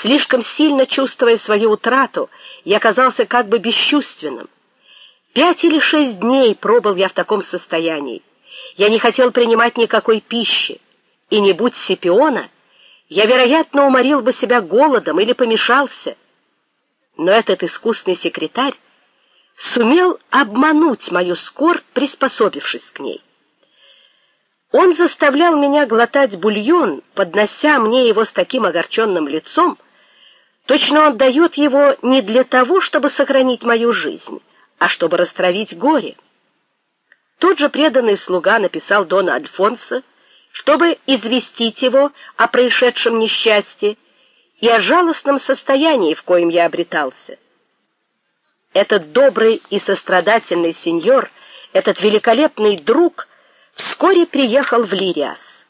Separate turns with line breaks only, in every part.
Слишком сильно чувствуя свою утрату, я казался как бы бесчувственным. Пять или шесть дней пробыл я в таком состоянии. Я не хотел принимать никакой пищи, и не будь Сипиона, я, вероятно, уморил бы себя голодом или помешался. Но этот искусный секретарь сумел обмануть мою скорбь, приспособившись к ней. Он заставлял меня глотать бульон, поднося мне его с таким огорченным лицом, точно он дает его не для того, чтобы сохранить мою жизнь, а чтобы растравить горе. Тот же преданный слуга написал дону Альфонсо, чтобы известить его о происшедшем несчастье и о жалостном состоянии, в коем я обретался. Этот добрый и сострадательный сеньор, этот великолепный друг вскоре приехал в Лириас.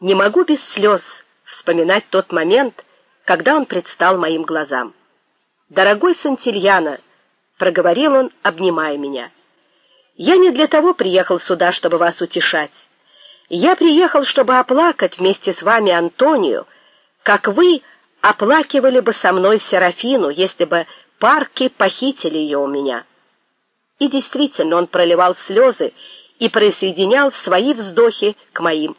Не могу без слез вспоминать тот момент, когда он предстал моим глазам. Дорогой Сантильяно, проговорил он, обнимая меня. Я не для того приехал сюда, чтобы вас утешать. Я приехал, чтобы оплакать вместе с вами Антонию, как вы оплакивали бы со мной Серафину, если бы парки похитили ее у меня. И действительно, он проливал слезы и присоединял свои вздохи к моим.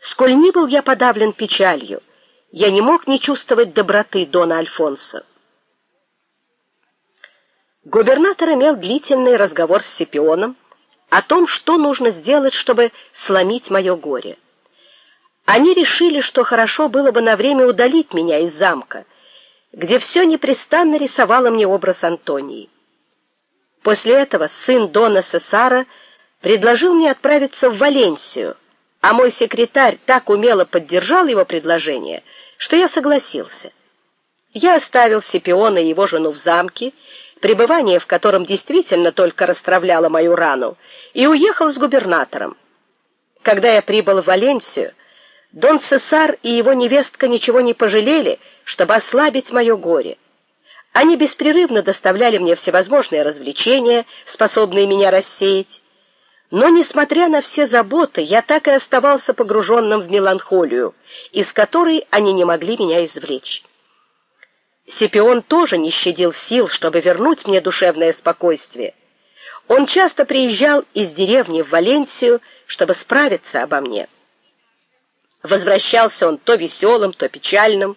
Сколь ни был я подавлен печалью, я не мог не чувствовать доброты дона Альфонсо. Губернатор имел длительный разговор с Сепионом о том, что нужно сделать, чтобы сломить мое горе. Они решили, что хорошо было бы на время удалить меня из замка, где все непрестанно рисовало мне образ Антонии. После этого сын дона Сесара предложил мне отправиться в Валенсию, а мой секретарь так умело поддержал его предложение, что я согласился. Я оставил Сепиона и его жену в замке, пребывание в котором действительно только расстравляло мою рану, и уехал с губернатором. Когда я прибыл в Валенсию, Дон Цесар и его невестка ничего не пожалели, чтобы ослабить мое горе. Они беспрерывно доставляли мне всевозможные развлечения, способные меня рассеять. Но несмотря на все заботы, я так и оставался погруженным в меланхолию, из которой они не могли меня извлечь. Сепион тоже не щадил сил, чтобы вернуть мне душевное спокойствие. Он часто приезжал из деревни в Валенсию, чтобы справиться обо мне. Возвращался он то веселым, то печальным,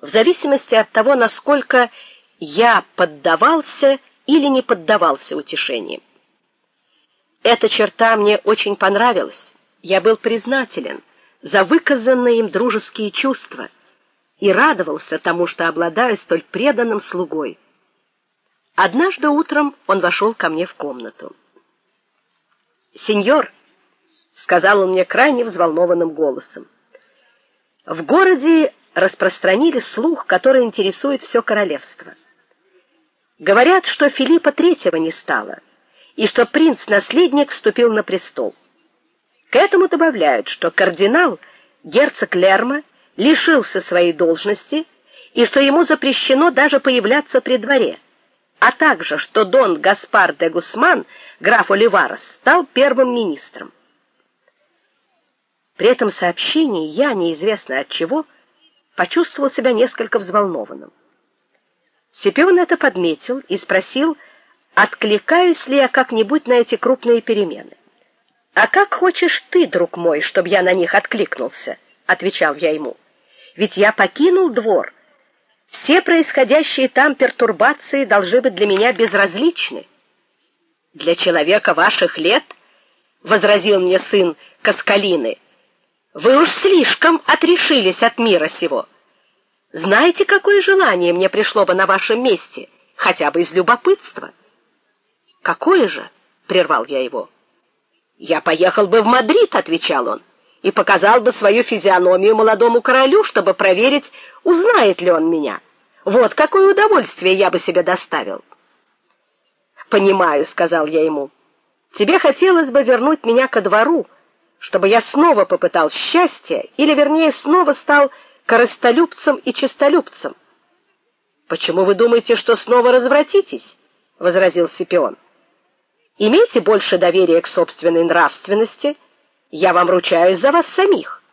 в зависимости от того, насколько я поддавался или не поддавался утешениям. Эта черта мне очень понравилась. Я был признателен за выказанные им дружеские чувства и радовался тому, что обладаю столь преданным слугой. Однажды утром он вошел ко мне в комнату. "Сеньор", сказал он мне крайне взволнованным голосом. "В городе распространили слух, который интересует все королевство. Говорят, что Филиппа III не стало и что принц-наследник вступил на престол. К этому добавляют, что кардинал герцог Лерма лишился своей должности и что ему запрещено даже появляться при дворе, а также что дон Гаспар де Гусман, граф Оливарес, стал первым министром. При этом сообщении я, неизвестно от чего, почувствовал себя несколько взволнованным. Сепион это подметил и спросил, откликаюсь ли я как-нибудь на эти крупные перемены. А как хочешь ты, друг мой, чтобы я на них откликнулся, отвечал я ему. Ведь я покинул двор. Все происходящие там пертурбации должны быть для меня безразличны. Для человека ваших лет, возразил мне сын Каскалины, вы уж слишком отрешились от мира сего. Знаете, какое желание мне пришло бы на вашем месте, хотя бы из любопытства? Какое же? прервал я его. Я поехал бы в Мадрид, отвечал он, и показал бы свою физиономию молодому королю, чтобы проверить, узнает ли он меня. Вот какое удовольствие я бы себе доставил. Понимаю, сказал я ему. Тебе хотелось бы вернуть меня ко двору, чтобы я снова попытал счастье, или вернее, снова стал корыстолюбцем и честолюбцем. Почему вы думаете, что снова развратитесь? возразил Сципион. Имейте больше доверия к собственной нравственности, я вам ручаюсь за вас самих.